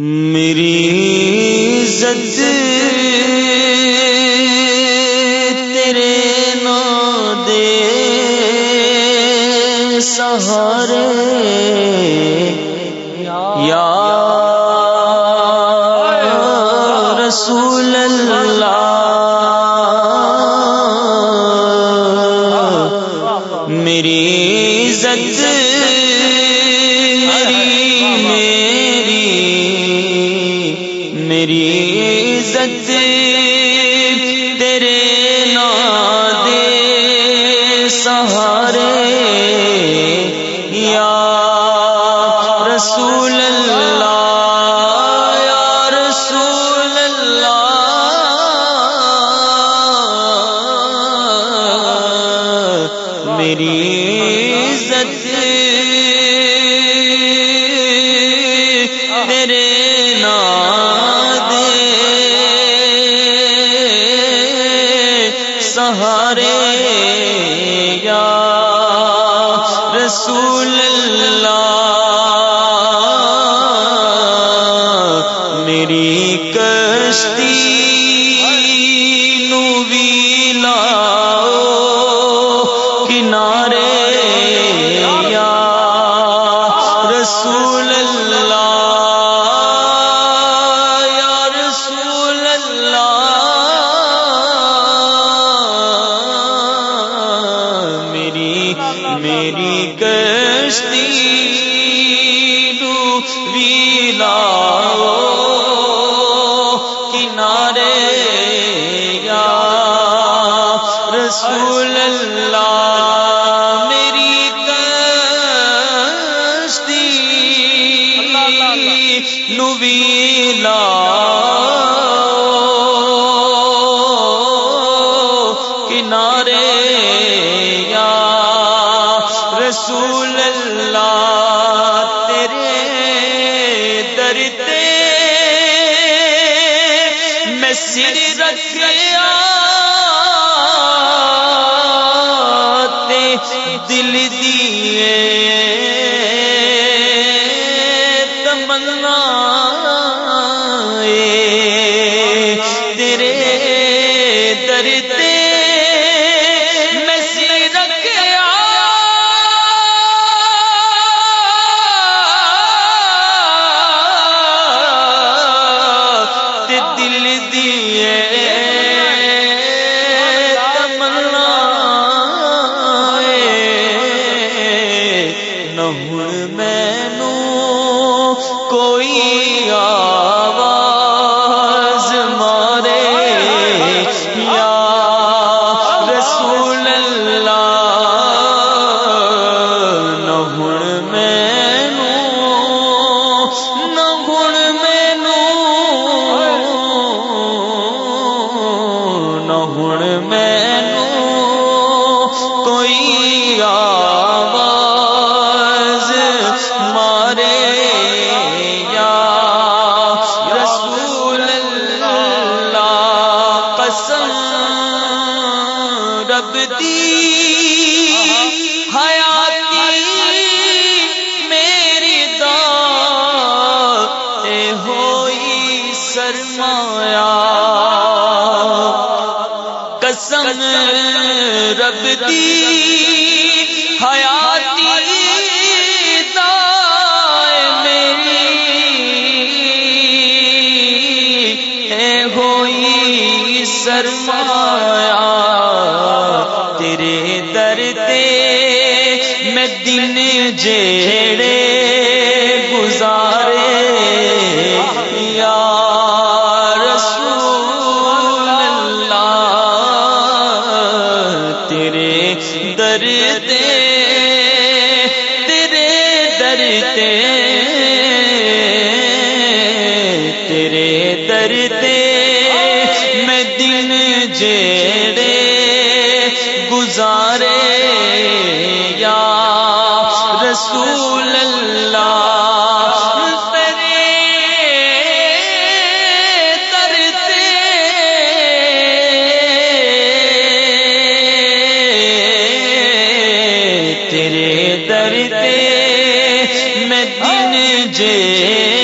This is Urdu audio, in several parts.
میری عزت عزت تیرے نادے سہارے سہارے یا میری کشتی رسول اللہ تیرے درتے میں سر رکھ رکھیا دل دیے کوئی رب دی حیاتی میری اے ہوئی سرمایا قسم رب دی سرمایا تیرے درتے میں دن جے گزارے یا رسول اللہ تیرے در میں دن جیڑے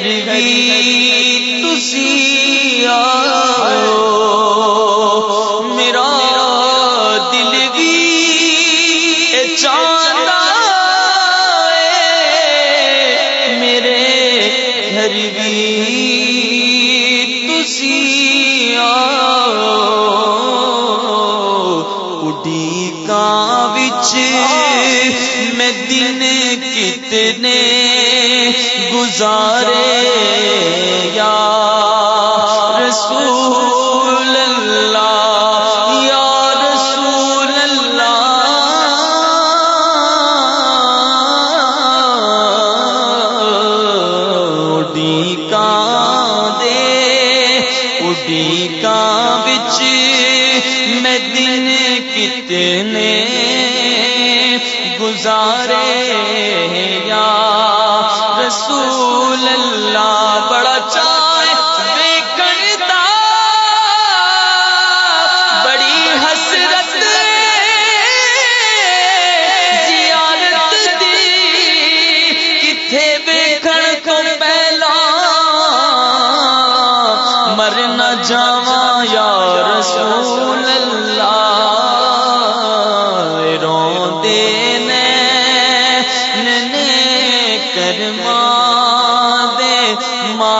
کروی تسی آ وچ میں دن کتنے گزارے یا رسول پیارے ہیں یا فرما دے ماں